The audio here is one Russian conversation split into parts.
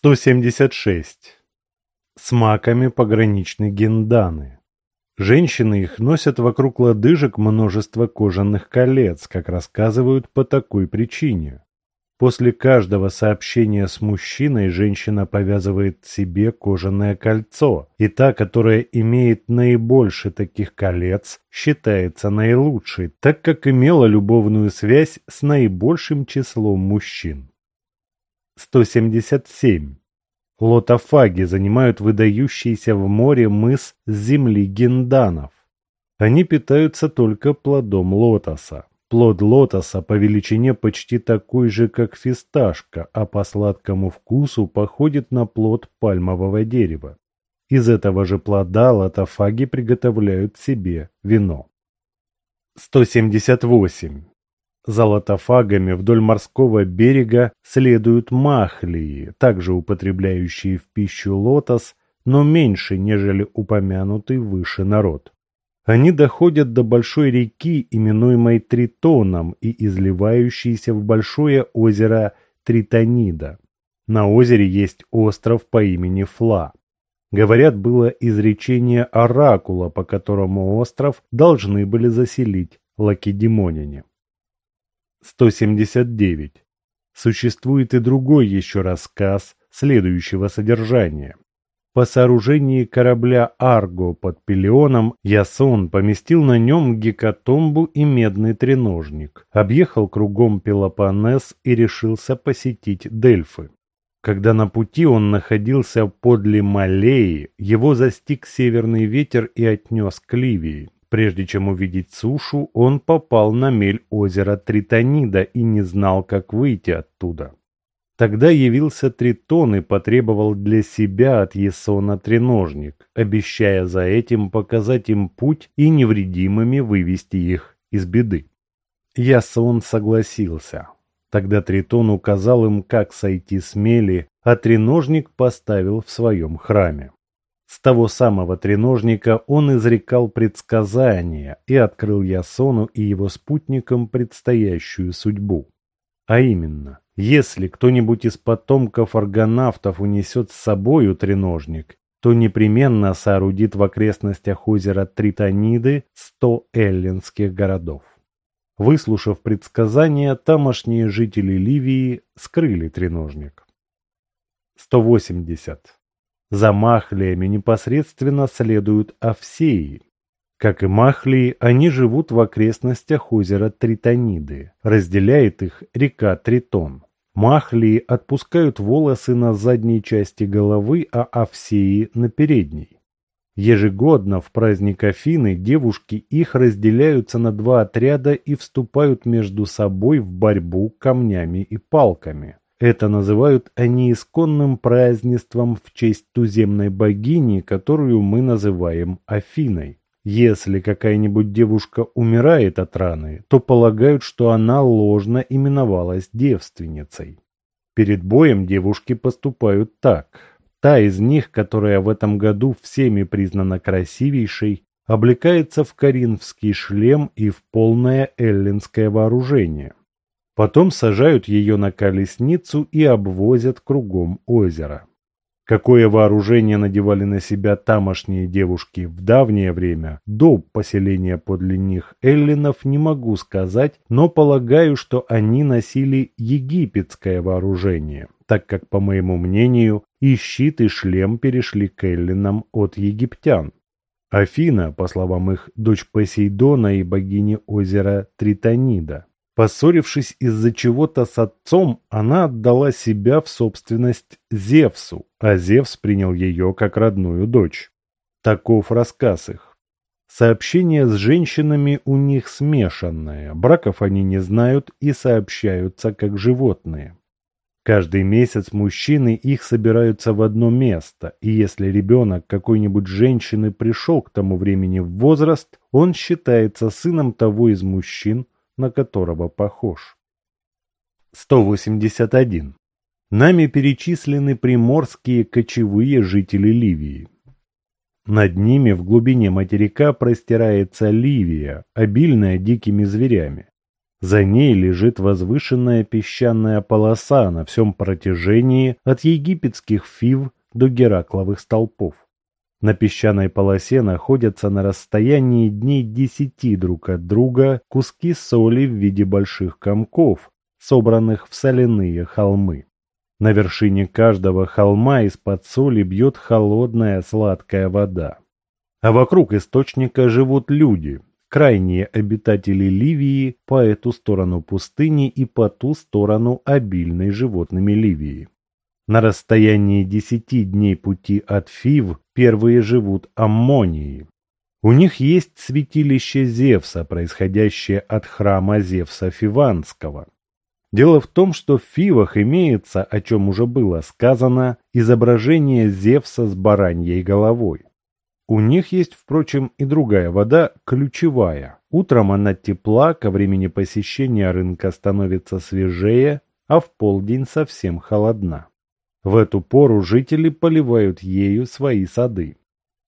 176. С маками пограничны генданы. Женщины их носят вокруг лодыжек множество кожаных колец, как рассказывают по такой причине. После каждого сообщения с мужчиной женщина повязывает себе кожаное кольцо, и та, которая имеет наибольше таких колец, считается наилучшей, так как имела любовную связь с наибольшим числом мужчин. 177. Лотофаги занимают выдающийся в море мыс земли генданов. Они питаются только плодом лотоса. Плод лотоса по величине почти такой же, как фисташка, а по сладкому вкусу походит на плод пальмового дерева. Из этого же плода лотофаги приготовляют себе вино. 178. За лотофагами вдоль морского берега следуют махлии, также употребляющие в пищу лотос, но меньше, нежели упомянутый выше народ. Они доходят до большой реки, именуемой Тритоном и изливающейся в большое озеро Тритонида. На озере есть остров по имени Фла. Говорят, было изречение оракула, по которому остров должны были заселить лакедемоняне. 179. Существует и другой еще рассказ следующего содержания. По сооружении корабля «Арго» под Пелеоном Ясон поместил на нем гекатомбу и медный треножник, объехал кругом Пелопоннес и решился посетить Дельфы. Когда на пути он находился подле Малеи, его застиг северный ветер и отнес к Ливии. Прежде чем увидеть сушу, он попал на мель озера Тритонида и не знал, как выйти оттуда. Тогда явился Тритон и потребовал для себя от Есона треножник, обещая за этим показать им путь и невредимыми вывести их из беды. Ясон согласился. Тогда Тритон указал им, как сойти с мели, а треножник поставил в своем храме. С того самого треножника он изрекал предсказания и открыл Ясону и его спутникам предстоящую судьбу. А именно, если кто-нибудь из потомков аргонавтов унесет с собою треножник, то непременно соорудит в окрестностях озера Тритониды сто эллинских городов. Выслушав предсказания, тамошние жители Ливии скрыли треножник. 180. За махлиями непосредственно следуют овсеи. Как и махлии, они живут в окрестностях озера Тритониды. Разделяет их река Тритон. Махлии отпускают волосы на задней части головы, а овсеи на передней. Ежегодно в праздник Афины девушки их разделяются на два отряда и вступают между собой в борьбу камнями и палками. Это называют они исконным празднеством в честь туземной богини, которую мы называем Афиной. Если какая-нибудь девушка умирает от раны, то полагают, что она ложно именовалась девственницей. Перед боем девушки поступают так. Та из них, которая в этом году всеми признана красивейшей, облекается в коринфский шлем и в полное эллинское вооружение. Потом сажают ее на колесницу и обвозят кругом озера. Какое вооружение надевали на себя тамошние девушки в давнее время, до поселения подле них эллинов, не могу сказать, но полагаю, что они носили египетское вооружение, так как, по моему мнению, и щит, и шлем перешли к эллинам от египтян. Афина, по словам их, дочь Посейдона и богини озера Тритонида. Поссорившись из-за чего-то с отцом, она отдала себя в собственность Зевсу, а Зевс принял ее как родную дочь. Таков рассказ их. Сообщение с женщинами у них смешанное, браков они не знают и сообщаются как животные. Каждый месяц мужчины их собираются в одно место, и если ребенок какой-нибудь женщины пришел к тому времени в возраст, он считается сыном того из мужчин, на которого похож. 181. Нами перечислены приморские кочевые жители Ливии. Над ними в глубине материка простирается Ливия, обильная дикими зверями. За ней лежит возвышенная песчаная полоса на всем протяжении от египетских фив до Геракловых столпов. На песчаной полосе находятся на расстоянии дней десяти друг от друга куски соли в виде больших комков, собранных в соляные холмы. На вершине каждого холма из-под соли бьет холодная сладкая вода. А вокруг источника живут люди, крайние обитатели Ливии по эту сторону пустыни и по ту сторону обильной животными Ливии. На расстоянии десяти дней пути от Фив первые живут аммонии. У них есть святилище Зевса, происходящее от храма Зевса Фиванского. Дело в том, что в Фивах имеется, о чем уже было сказано, изображение Зевса с бараньей головой. У них есть, впрочем, и другая вода, ключевая. Утром она тепла, ко времени посещения рынка становится свежее, а в полдень совсем холодна. В эту пору жители поливают ею свои сады.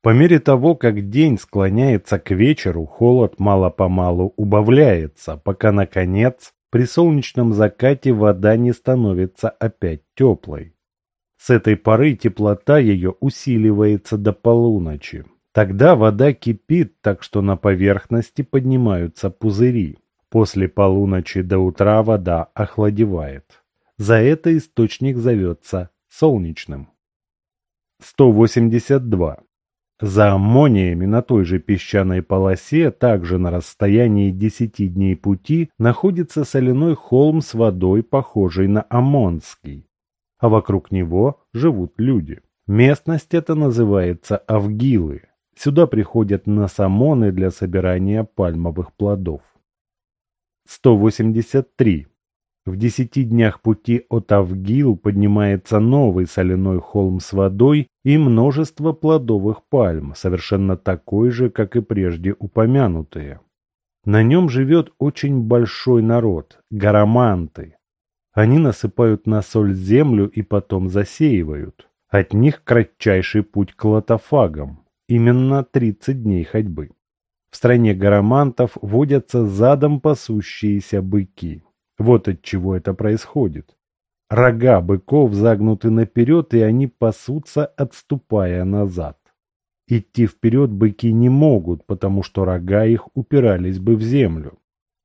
По мере того, как день склоняется к вечеру, холод мало-помалу убавляется, пока, наконец, при солнечном закате вода не становится опять теплой. С этой поры теплота ее усиливается до полуночи. Тогда вода кипит, так что на поверхности поднимаются пузыри. После полуночи до утра вода охладевает. За это источник зовется солнечным. 182. За аммониями на той же песчаной полосе, также на расстоянии 10 дней пути, находится соляной холм с водой, похожей на Амонский. А вокруг него живут люди. Местность эта называется Авгилы. Сюда приходят насамоны для собирания пальмовых плодов. 183. В десяти днях пути от Авгил поднимается новый соляной холм с водой и множество плодовых пальм, совершенно такой же, как и прежде упомянутые. На нем живет очень большой народ – гараманты. Они насыпают на соль землю и потом засеивают. От них кратчайший путь к лотофагам, именно 30 дней ходьбы. В стране гарамантов водятся задом пасущиеся быки. Вот от чего это происходит. Рога быков загнуты наперед, и они пасутся, отступая назад. Идти вперед быки не могут, потому что рога их упирались бы в землю.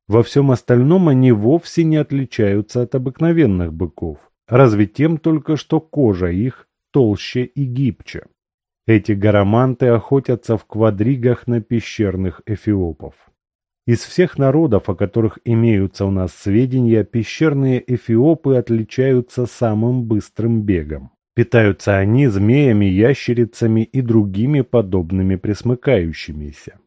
Во всем остальном они вовсе не отличаются от обыкновенных быков, разве тем только, что кожа их толще и гибче. Эти гараманты охотятся в квадригах на пещерных эфиопов. Из всех народов, о которых имеются у нас сведения, пещерные эфиопы отличаются самым быстрым бегом. Питаются они змеями, ящерицами и другими подобными пресмыкающимися.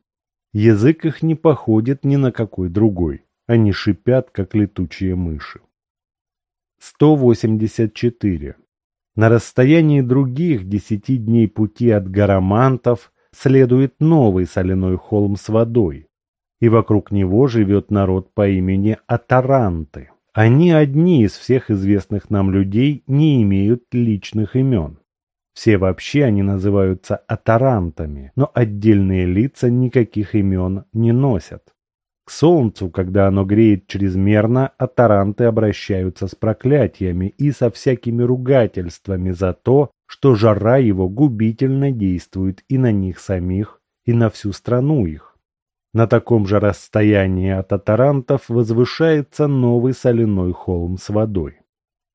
Язык их не походит ни на какой другой. Они шипят, как летучие мыши. 184. На расстоянии других десяти дней пути от Гарамантов следует новый соляной холм с водой, и вокруг него живет народ по имени Атаранты. Они одни из всех известных нам людей не имеют личных имен. Все вообще они называются атарантами, но отдельные лица никаких имен не носят. К солнцу, когда оно греет чрезмерно, атаранты обращаются с проклятиями и со всякими ругательствами за то, что жара его губительно действует и на них самих, и на всю страну их. На таком же расстоянии от Атарантов возвышается новый соляной холм с водой.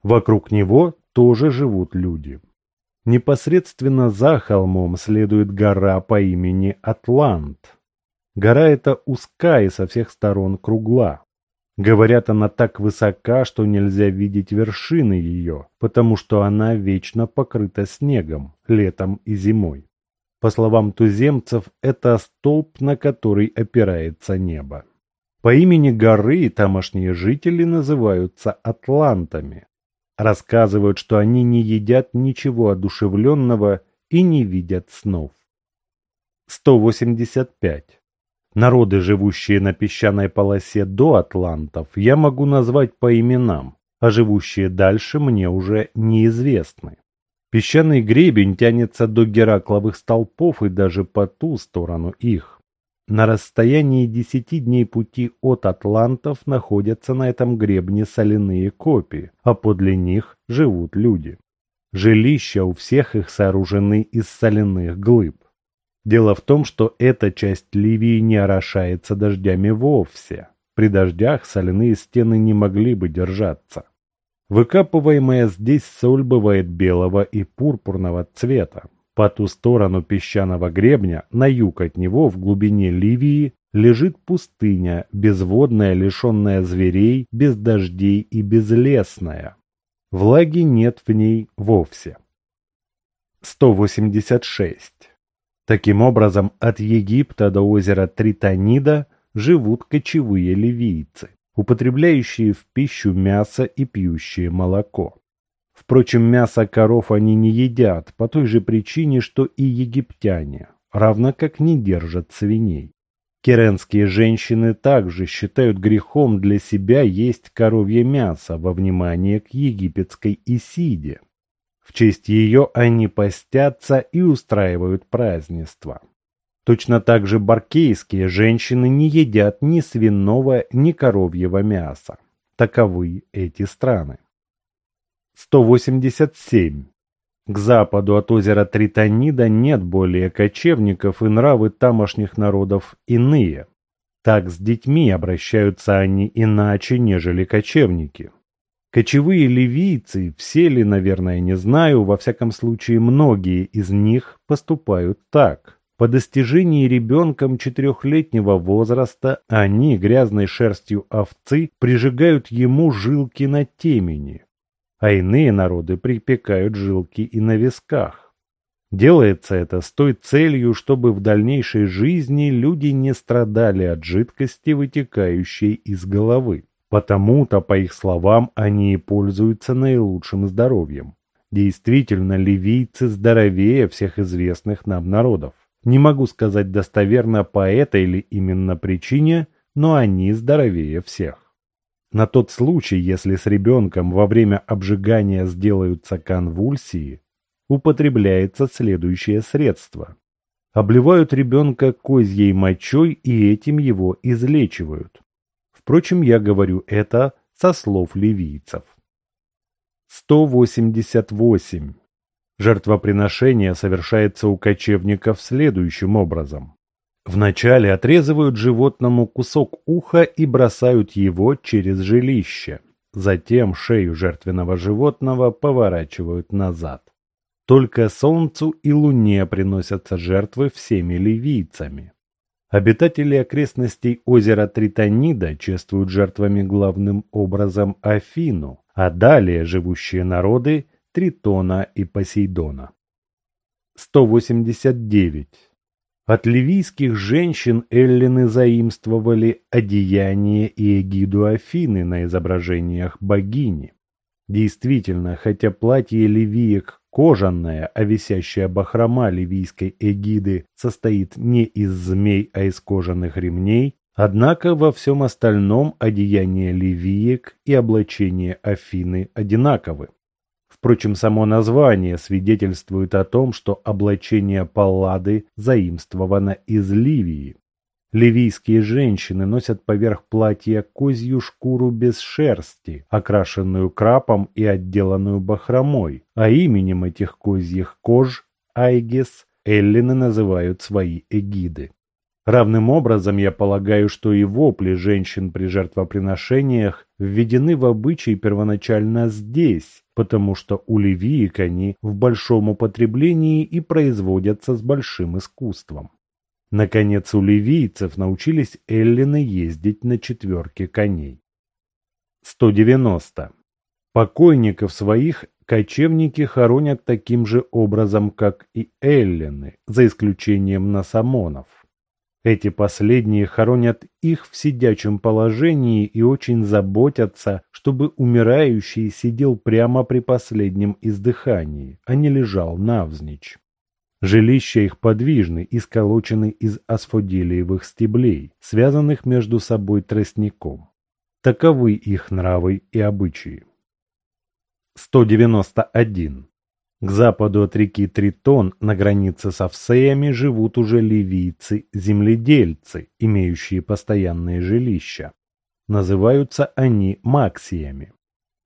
Вокруг него тоже живут люди. Непосредственно за холмом следует гора по имени Атлант. Гора эта узка и со всех сторон кругла. Говорят, она так высока, что нельзя видеть вершины ее, потому что она вечно покрыта снегом, летом и зимой. По словам туземцев, это столб, на который опирается небо. По имени горы тамошние жители называются атлантами. Рассказывают, что они не едят ничего одушевленного и не видят снов. 185. Народы, живущие на песчаной полосе до атлантов, я могу назвать по именам, а живущие дальше мне уже неизвестны. Песчаный гребень тянется до Геракловых столпов и даже по ту сторону их. На расстоянии десяти дней пути от атлантов находятся на этом гребне соляные копии, а подле них живут люди. Жилища у всех их сооружены из соляных глыб. Дело в том, что эта часть Ливии не орошается дождями вовсе. При дождях соляные стены не могли бы держаться. Выкапываемая здесь соль бывает белого и пурпурного цвета. По ту сторону песчаного гребня, на юг от него, в глубине Ливии, лежит пустыня, безводная, лишенная зверей, без дождей и безлесная. Влаги нет в ней вовсе. 186. Таким образом, от Египта до озера Тритонида живут кочевые ливийцы, употребляющие в пищу мясо и пьющие молоко. Впрочем, мясо коров они не едят по той же причине, что и египтяне, равно как не держат свиней. Керенские женщины также считают грехом для себя есть коровье мясо во внимание к египетской Исиде, в честь ее они постятся и устраивают празднества. Точно так же баркейские женщины не едят ни свиного, ни коровьего мяса. Таковы эти страны. 187. К западу от озера Тритонида нет более кочевников, и нравы тамошних народов иные. Так с детьми обращаются они иначе, нежели кочевники. Кочевые ливийцы, все ли, наверное, не знаю, во всяком случае многие из них поступают так. По достижении ребенком четырехлетнего возраста они грязной шерстью овцы прижигают ему жилки на темени, а иные народы припекают жилки и на висках. Делается это с той целью, чтобы в дальнейшей жизни люди не страдали от жидкости, вытекающей из головы. Потому-то, по их словам, они и пользуются наилучшим здоровьем. Действительно, ливийцы здоровее всех известных нам народов. Не могу сказать достоверно по этой или именно причине, но они здоровее всех. На тот случай, если с ребенком во время обжигания сделаются конвульсии, употребляется следующее средство. Обливают ребенка козьей мочой и этим его излечивают. Впрочем, я говорю это со слов ливийцев. 188. Жертвоприношение совершается у кочевников следующим образом. Вначале отрезывают животному кусок уха и бросают его через жилище. Затем шею жертвенного животного поворачивают назад. Только солнцу и луне приносятся жертвы всеми ливийцами. Обитатели окрестностей озера Тритонида чествуют жертвами главным образом Афину, а далее живущие народы Тритона и Посейдона. 189. От ливийских женщин эллины заимствовали одеяние и эгиду Афины на изображениях богини. Действительно, хотя платье ливиек Кожаная, а висящая бахрома ливийской эгиды состоит не из змей, а из кожаных ремней, однако во всем остальном одеяние ливиек и облачение Афины одинаковы. Впрочем, само название свидетельствует о том, что облачение Паллады заимствовано из Ливии. Ливийские женщины носят поверх платья козью шкуру без шерсти, окрашенную крапом и отделанную бахромой, а именем этих козьих кож, айгес, эллины называют свои эгиды. Равным образом я полагаю, что и вопли женщин при жертвоприношениях введены в обычай первоначально здесь, потому что у ливиек они в большом употреблении и производятся с большим искусством. Наконец, у ливийцев научились эллины ездить на четверке коней. 190. Покойников своих кочевники хоронят таким же образом, как и эллины, за исключением насамонов. Эти последние хоронят их в сидячем положении и очень заботятся, чтобы умирающий сидел прямо при последнем издыхании, а не лежал навзничь. Жилища их подвижны и сколочены из асфодилиевых стеблей, связанных между собой тростником. Таковы их нравы и обычаи. 191. К западу от реки Тритон на границе с Овсеями живут уже ливийцы-земледельцы, имеющие постоянные жилища. Называются они максиями.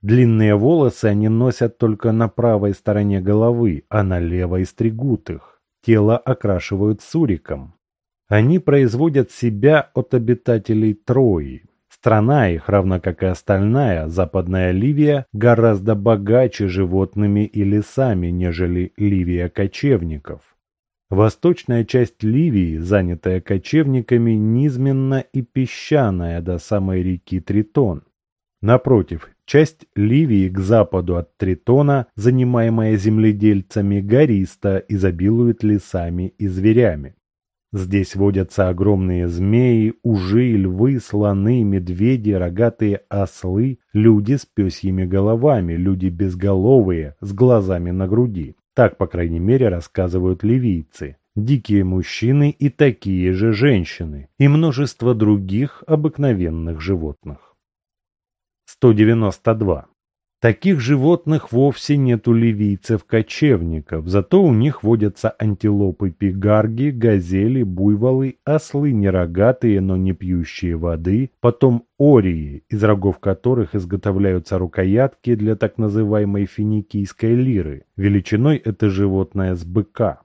Длинные волосы они носят только на правой стороне головы, а на левой стригут их. Тело окрашивают суриком. Они производят себя от обитателей Трои, Страна их, равно как и остальная, Западная Ливия, гораздо богаче животными и лесами, нежели Ливия кочевников. Восточная часть Ливии, занятая кочевниками, низменна и песчаная до самой реки Тритон. Напротив, часть Ливии к западу от Тритона, занимаемая земледельцами, гориста, изобилует лесами и зверями. Здесь водятся огромные змеи, ужи, львы, слоны, медведи, рогатые ослы, люди с пёсьими головами, люди безголовые, с глазами на груди. Так, по крайней мере, рассказывают ливийцы. Дикие мужчины и такие же женщины, и множество других обыкновенных животных. 192. Таких животных вовсе нет у ливийцев-кочевников, зато у них водятся антилопы пигарги, газели, буйволы, ослы нерогатые, но не пьющие воды, потом ории, из рогов которых изготовляются рукоятки для так называемой финикийской лиры. Величиной это животное с быка.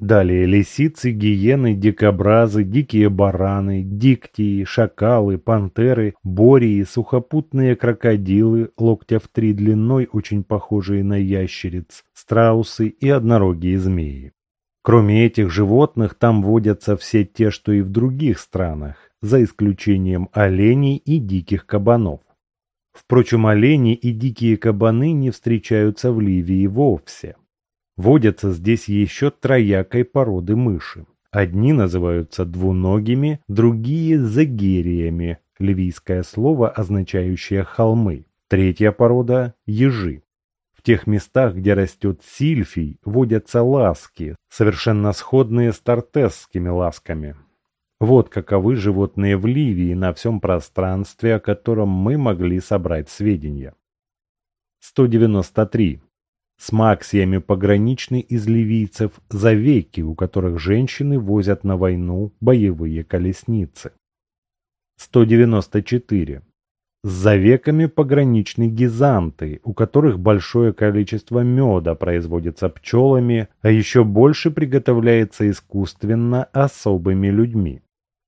Далее лисицы, гиены, дикобразы, дикие бараны, диктии, шакалы, пантеры, бории, сухопутные крокодилы, локтя в три длиной, очень похожие на ящериц, страусы и однорогие змеи. Кроме этих животных, там водятся все те, что и в других странах, за исключением оленей и диких кабанов. Впрочем, олени и дикие кабаны не встречаются в Ливии вовсе. Водятся здесь еще троякой породы мыши. Одни называются двуногими, другие – загериями, ливийское слово, означающее холмы. Третья порода – ежи. В тех местах, где растет сильфий, водятся ласки, совершенно сходные с тартесскими ласками. Вот каковы животные в Ливии на всем пространстве, о котором мы могли собрать сведения. 193 с максиями пограничный из ливийцев завеки, у которых женщины возят на войну боевые колесницы. 194. С завеками пограничны гизанты, у которых большое количество меда производится пчелами, а еще больше приготовляется искусственно особыми людьми.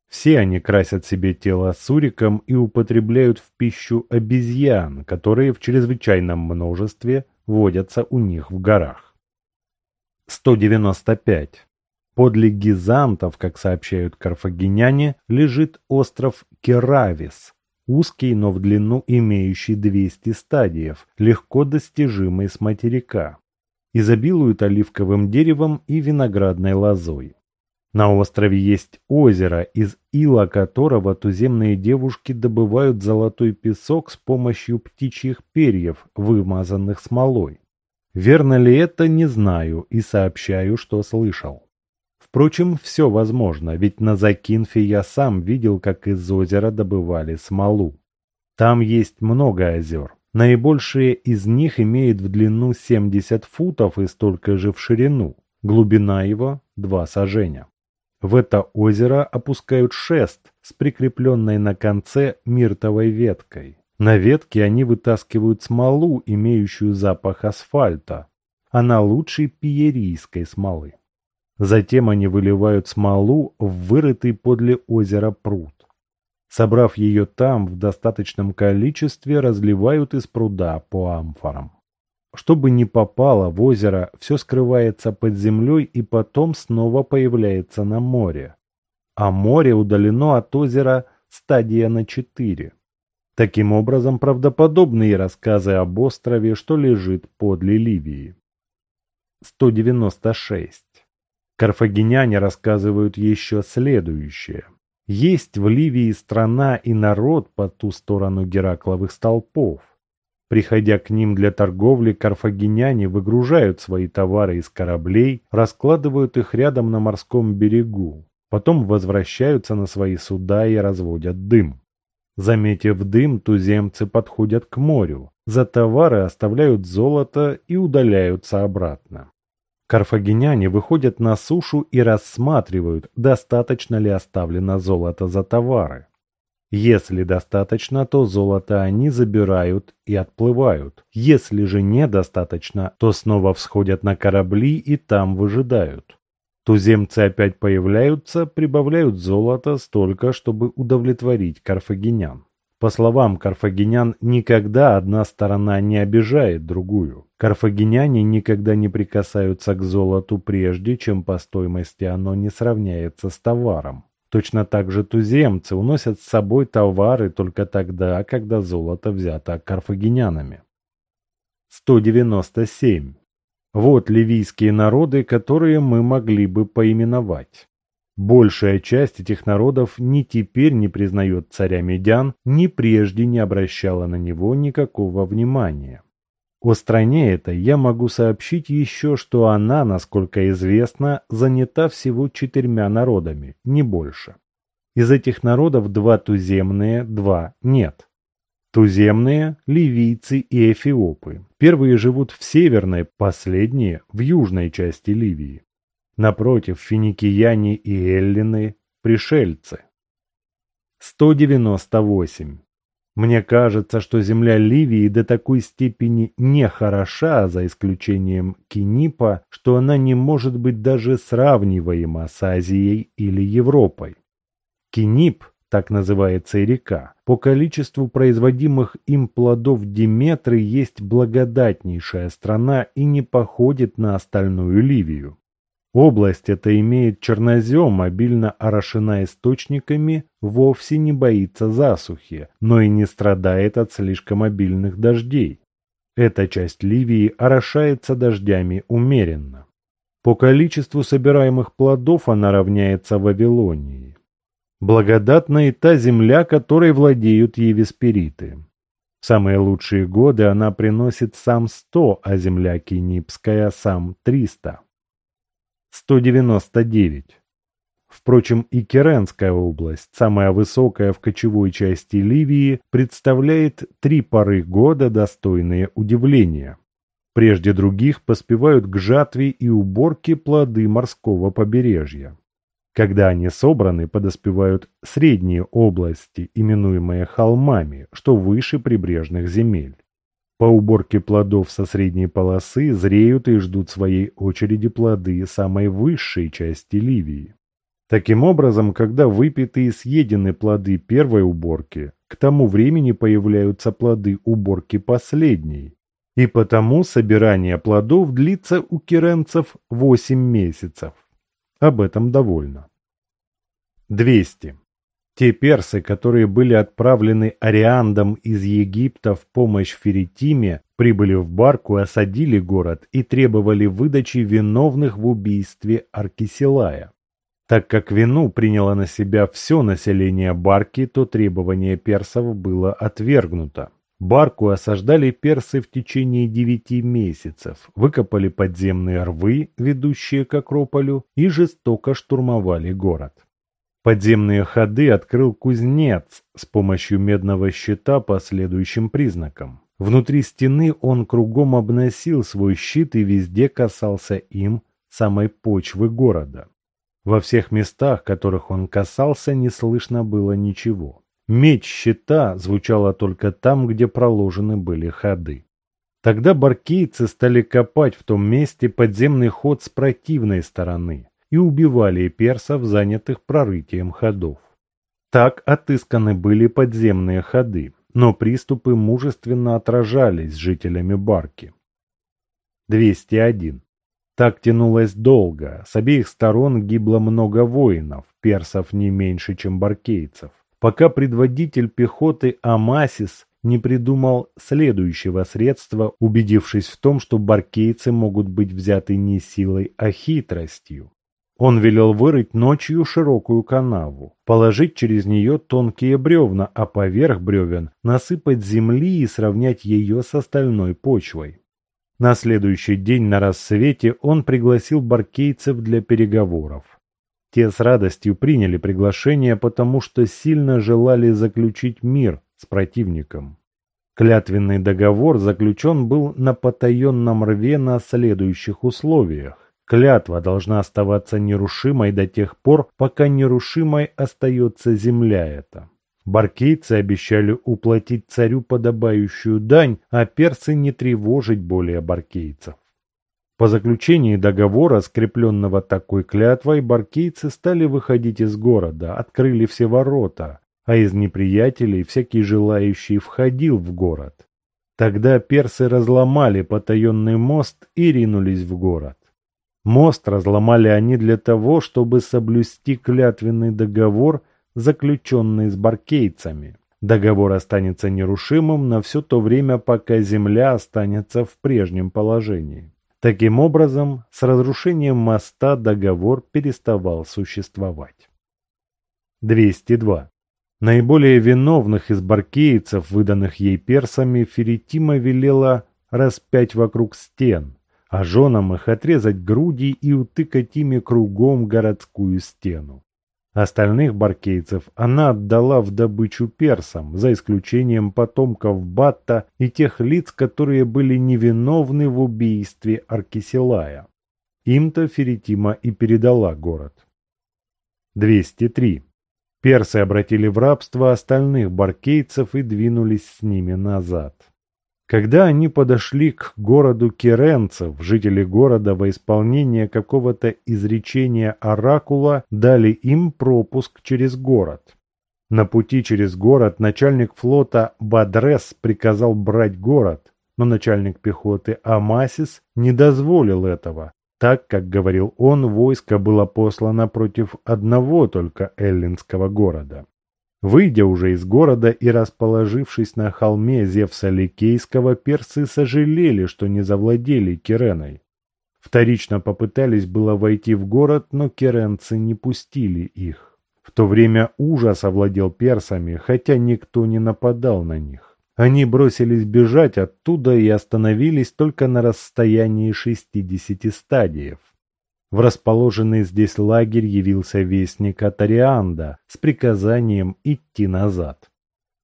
Все они красят себе тело суриком и употребляют в пищу обезьян, которые в чрезвычайном множестве водятся у них в горах. 195. Подле Гизантов, как сообщают карфагеняне, лежит остров Керавис, узкий, но в длину имеющий 200 стадиев, легко достижимый с материка. Изобилует оливковым деревом и виноградной лозой. На острове есть озеро, из ила которого туземные девушки добывают золотой песок с помощью птичьих перьев, вымазанных смолой. Верно ли это, не знаю и сообщаю, что слышал. Впрочем, все возможно, ведь на Закинфе я сам видел, как из озера добывали смолу. Там есть много озер. Наибольшее из них имеет в длину 70 футов и столько же в ширину. Глубина его – два саженя. В это озеро опускают шест с прикрепленной на конце миртовой веткой. На ветке они вытаскивают смолу, имеющую запах асфальта. Она лучше пиерийской смолы. Затем они выливают смолу в вырытый подле озера пруд. Собрав ее там в достаточном количестве, разливают из пруда по амфорам. Чтобы не попало в озеро, все скрывается под землей и потом снова появляется на море. А море удалено от озера стадия на четыре. Таким образом, правдоподобные рассказы об острове, что лежит подле Ливии. 196. Карфагеняне рассказывают еще следующее. Есть в Ливии страна и народ по ту сторону Геракловых столпов. Приходя к ним для торговли, карфагеняне выгружают свои товары из кораблей, раскладывают их рядом на морском берегу. Потом возвращаются на свои суда и разводят дым. Заметив дым, туземцы подходят к морю. За товары оставляют золото и удаляются обратно. Карфагеняне выходят на сушу и рассматривают, достаточно ли оставлено золото за товары. Если достаточно, то золото они забирают и отплывают. Если же недостаточно, то снова всходят на корабли и там выжидают. Туземцы опять появляются, прибавляют золото столько, чтобы удовлетворить карфагенян. По словам карфагенян, никогда одна сторона не обижает другую. Карфагеняне никогда не прикасаются к золоту прежде, чем по стоимости оно не сравняется с товаром. Точно так же туземцы уносят с собой товары только тогда, когда золото взято карфагенянами. 197. Вот ливийские народы, которые мы могли бы поименовать. Большая часть этих народов ни теперь не признает царя Медян, ни прежде не обращала на него никакого внимания. О стране этой я могу сообщить еще, что она, насколько известно, занята всего четырьмя народами, не больше. Из этих народов два туземные, два нет. Туземные – ливийцы и эфиопы. Первые живут в северной, последние – в южной части Ливии. Напротив, финикияне и эллины – пришельцы. 198. Мне кажется, что земля Ливии до такой степени не хороша, за исключением Кинипа, что она не может быть даже сравниваема с Азией или Европой. Кинип, так называется река, по количеству производимых им плодов Диметры есть благодатнейшая страна и не походит на остальную Ливию. Область эта имеет чернозем, обильно орошена источниками, вовсе не боится засухи, но и не страдает от слишком обильных дождей. Эта часть Ливии орошается дождями умеренно. По количеству собираемых плодов она равняется Вавилонии. Благодатна и та земля, которой владеют евеспириты. В самые лучшие годы она приносит сам сто, а земля Кинипская сам триста. 199. Впрочем, и Керенская область, самая высокая в кочевой части Ливии, представляет три поры года, достойные удивления. Прежде других поспевают к жатве и уборке плоды морского побережья. Когда они собраны, подоспевают средние области, именуемые холмами, что выше прибрежных земель. По уборке плодов со средней полосы зреют и ждут своей очереди плоды самой высшей части Ливии. Таким образом, когда выпиты и съедены плоды первой уборки, к тому времени появляются плоды уборки последней. И потому собирание плодов длится у керенцев 8 месяцев. Об этом довольно. 200. Те персы, которые были отправлены Ариандом из Египта в помощь Феритиме, прибыли в Барку, осадили город и требовали выдачи виновных в убийстве Аркисилая. Так как вину приняло на себя все население Барки, то требование персов было отвергнуто. Барку осаждали персы в течение девяти месяцев, выкопали подземные рвы, ведущие к Акрополю, и жестоко штурмовали город. Подземные ходы открыл кузнец с помощью медного щита по следующим признакам. Внутри стены он кругом обносил свой щит и везде касался им самой почвы города. Во всех местах, которых он касался, не слышно было ничего. Меч щита звучала только там, где проложены были ходы. Тогда баркейцы стали копать в том месте подземный ход с противной стороны, и убивали персов, занятых прорытием ходов. Так отысканы были подземные ходы, но приступы мужественно отражались жителями Барки. 201. Так тянулось долго, с обеих сторон гибло много воинов, персов не меньше, чем баркейцев, пока предводитель пехоты Амасис не придумал следующего средства, убедившись в том, что баркейцы могут быть взяты не силой, а хитростью. Он велел вырыть ночью широкую канаву, положить через нее тонкие бревна, а поверх бревен насыпать земли и сравнять ее с остальной почвой. На следующий день на рассвете он пригласил баркейцев для переговоров. Те с радостью приняли приглашение, потому что сильно желали заключить мир с противником. Клятвенный договор заключен был на потаенном рве на следующих условиях. Клятва должна оставаться нерушимой до тех пор, пока нерушимой остается земля эта. Баркейцы обещали уплатить царю подобающую дань, а персы не тревожить более баркейцев. По заключении договора, скрепленного такой клятвой, баркейцы стали выходить из города, открыли все ворота, а из неприятелей всякий желающий входил в город. Тогда персы разломали потаенный мост и ринулись в город. Мост разломали они для того, чтобы соблюсти клятвенный договор, заключенный с баркейцами. Договор останется нерушимым на все то время, пока земля останется в прежнем положении. Таким образом, с разрушением моста договор переставал существовать. 202. Наиболее виновных из баркейцев, выданных ей персами, Феритима велела распять вокруг стен, а женам их отрезать груди и утыкать ими кругом городскую стену. Остальных баркейцев она отдала в добычу персам, за исключением потомков Батта и тех лиц, которые были невиновны в убийстве Аркисилая. Им-то Феритима и передала город. 203. Персы обратили в рабство остальных баркейцев и двинулись с ними назад. Когда они подошли к городу Керенцев, жители города во исполнение какого-то изречения оракула дали им пропуск через город. На пути через город начальник флота Бадрес приказал брать город, но начальник пехоты Амасис не дозволил этого, так, как говорил он, войско было послано против одного только эллинского города. Выйдя уже из города и расположившись на холме Зевса Ликейского, персы сожалели, что не завладели Киреной. Вторично попытались было войти в город, но киренцы не пустили их. В то время ужас овладел персами, хотя никто не нападал на них. Они бросились бежать оттуда и остановились только на расстоянии 60 стадиев. В расположенный здесь лагерь явился вестник Атарианда с приказанием идти назад.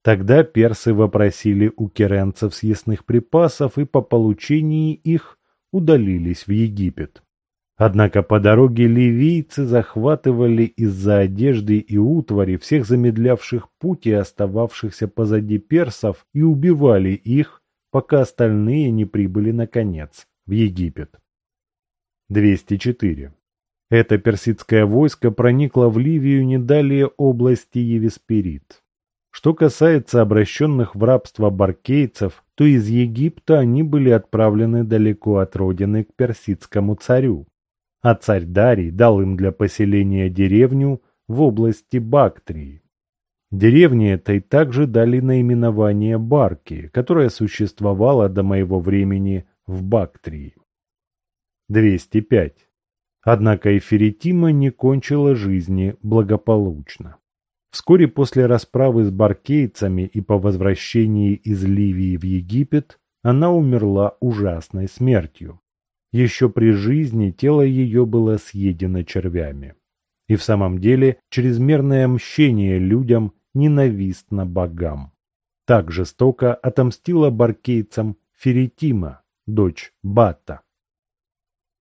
Тогда персы вопросили у керенцев съестных припасов и по получении их удалились в Египет. Однако по дороге ливийцы захватывали из-за одежды и утвари всех замедлявших путь и остававшихся позади персов и убивали их, пока остальные не прибыли наконец в Египет. 204. Это персидское войско проникло в Ливию не далее области Евеспирит. Что касается обращенных в рабство баркейцев, то из Египта они были отправлены далеко от родины к персидскому царю а царь Дарий дал им для поселения деревню в области Бактрии. Деревне этой также дали наименование Барки, которая существовала до моего времени в Бактрии. 205. Однако Эфиритима не кончила жизни благополучно. Вскоре после расправы с баркейцами и по возвращении из Ливии в Египет она умерла ужасной смертью. Еще при жизни тело ее было съедено червями. И в самом деле чрезмерное мщение людям ненавистно богам. Так жестоко отомстила баркейцам Феритима, дочь Бата.